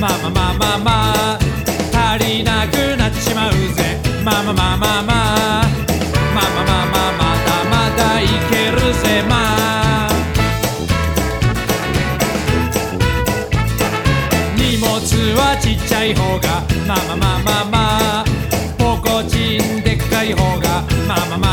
まあまあまあまあまあ足りなくなっちまうぜ。まあまあまあまあまあまあまあまあまあまだまだいけるぜまあ。荷物はちっちゃい方がまあまあまあまあまあ。ポコチンでっかい方がまあまあまあ。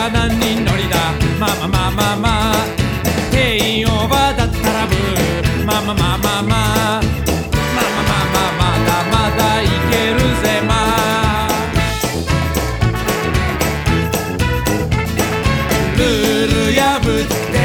は何人乗りだ？まあまあまあまあ。定員オーバーだったらブー。まあまあまあまあ。まあまあまあまあまあまだまだいけるぜまあ。ルール破って